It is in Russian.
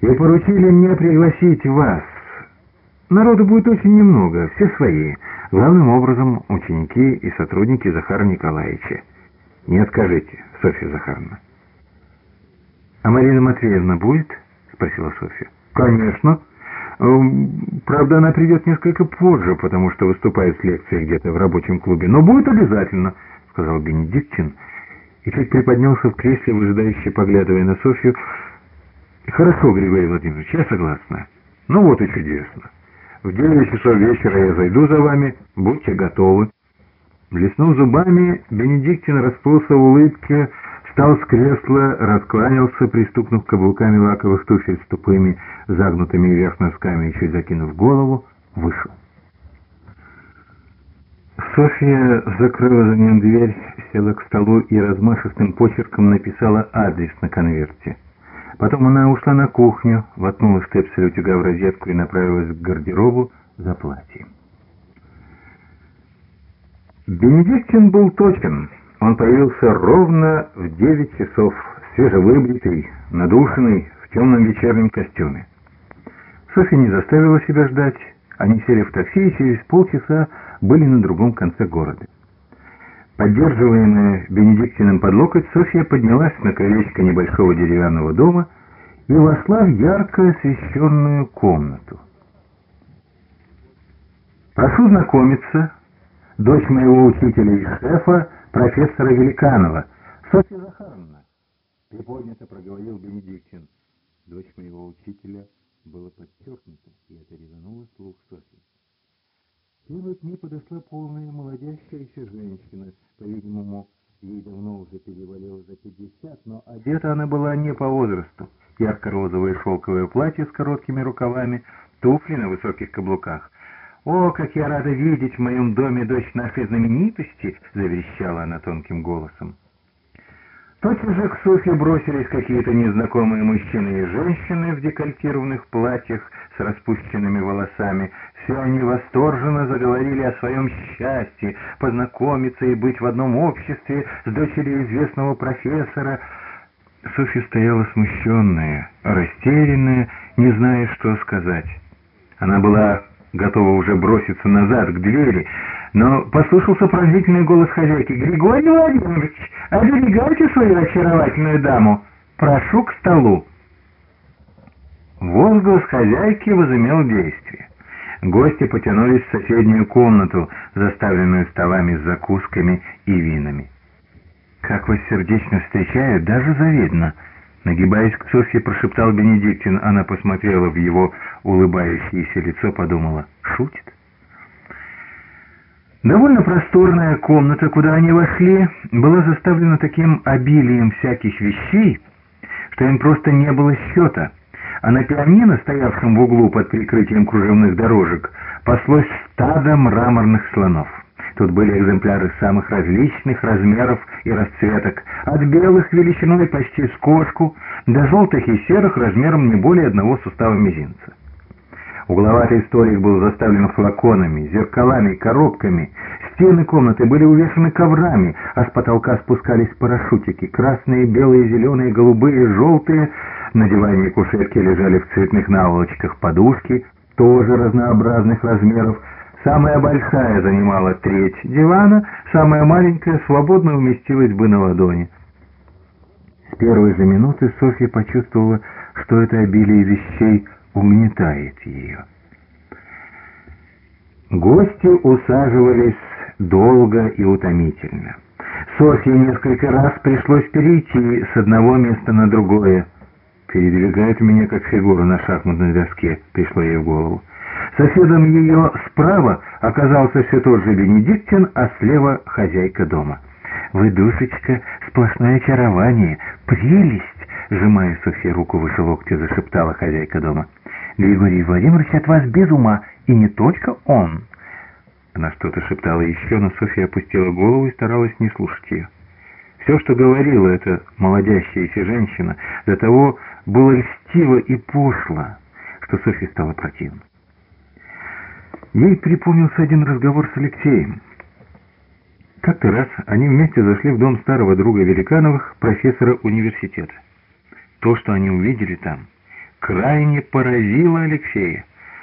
и поручили мне пригласить вас. Народу будет очень немного, все свои, главным образом ученики и сотрудники Захара Николаевича. Не откажите, Софья Захаровна. «А Марина Матвеевна будет?» — спросила Софья. «Конечно. Эм, правда, она придет несколько позже, потому что выступает с лекцией где-то в рабочем клубе. Но будет обязательно», — сказал Бенедиктин, и чуть приподнялся в кресле, выжидающе поглядывая на Софью. «Хорошо, Григорий Владимирович, я согласна. Ну вот и чудесно. В девять часов вечера я зайду за вами, будьте готовы». Блеснув зубами, Бенедиктин расплылся в улыбке, встал с кресла, раскланялся, пристукнув каблуками лаковых туфель с тупыми, загнутыми вверх носками и чуть закинув голову, вышел. Софья закрыла за ним дверь, села к столу и размашистым почерком написала адрес на конверте. Потом она ушла на кухню, воткнула штепсель утюга в розетку и направилась к гардеробу за платьем. Бенедиктин был точен. Он появился ровно в девять часов, свежевыбритый, надушенный, в темном вечернем костюме. Софья не заставила себя ждать. Они сели в такси и через полчаса были на другом конце города. Поддерживаемая Бенедиктиным под локоть, Софья поднялась на крылечко небольшого деревянного дома и вошла в ярко освещенную комнату. «Прошу знакомиться», дочь моего учителя и шефа, профессора Великанова, Софья Захаровна. Приподнято проговорил Бенедиктин. Дочь моего учителя была подчеркнута, и это резануло слух Софьи. Первой к ней подошла полная молодящаяся женщина, по-видимому, ей давно уже перевалило за пятьдесят, но одета она была не по возрасту. Ярко-розовое шелковое платье с короткими рукавами, туфли на высоких каблуках. «О, как я рада видеть в моем доме дочь нашей знаменитости!» — заверещала она тонким голосом. Тотчас же к Софье бросились какие-то незнакомые мужчины и женщины в декольтированных платьях с распущенными волосами. Все они восторженно заговорили о своем счастье, познакомиться и быть в одном обществе с дочерью известного профессора. Софья стояла смущенная, растерянная, не зная, что сказать. Она была готова уже броситься назад к двери, но послышался пронзительный голос хозяйки. «Григорий Владимирович, оберегайте свою очаровательную даму! Прошу к столу!» Возглас хозяйки возымел действие. Гости потянулись в соседнюю комнату, заставленную столами с закусками и винами. «Как вас сердечно встречают, даже завидно!» Нагибаясь к Софье, прошептал Бенедиктин. Она посмотрела в его улыбающееся лицо, подумала, шутит? Довольно просторная комната, куда они вошли, была заставлена таким обилием всяких вещей, что им просто не было счета. А на пианино, стоявшем в углу под прикрытием кружевных дорожек, паслось стадо мраморных слонов. Тут были экземпляры самых различных размеров и расцветок, от белых величиной почти с кошку, до желтых и серых размером не более одного сустава мизинца. Угловатый столик был заставлен флаконами, зеркалами, коробками. Стены комнаты были увешаны коврами, а с потолка спускались парашютики. Красные, белые, зеленые, голубые, желтые. На диване и кушетке лежали в цветных наволочках подушки, тоже разнообразных размеров, Самая большая занимала треть дивана, самая маленькая свободно уместилась бы на ладони. С первой же минуты Софья почувствовала, что это обилие вещей угнетает ее. Гости усаживались долго и утомительно. Софье несколько раз пришлось перейти с одного места на другое. «Передвигают меня как фигуру на шахматной доске», — пришло ей в голову. Соседом ее справа оказался все тот же Бенедиктин, а слева хозяйка дома. «Вы, душечка, сплошное очарование, прелесть!» Сжимая Софье руку выше локтя, зашептала хозяйка дома. «Григорий Владимирович от вас без ума, и не только он!» Она что-то шептала еще, но Софья опустила голову и старалась не слушать ее. Все, что говорила эта молодящаяся женщина, до того было льстиво и пошло, что Софье стало противно. Ей припомнился один разговор с Алексеем. Как-то раз они вместе зашли в дом старого друга Великановых, профессора университета. То, что они увидели там, крайне поразило Алексея.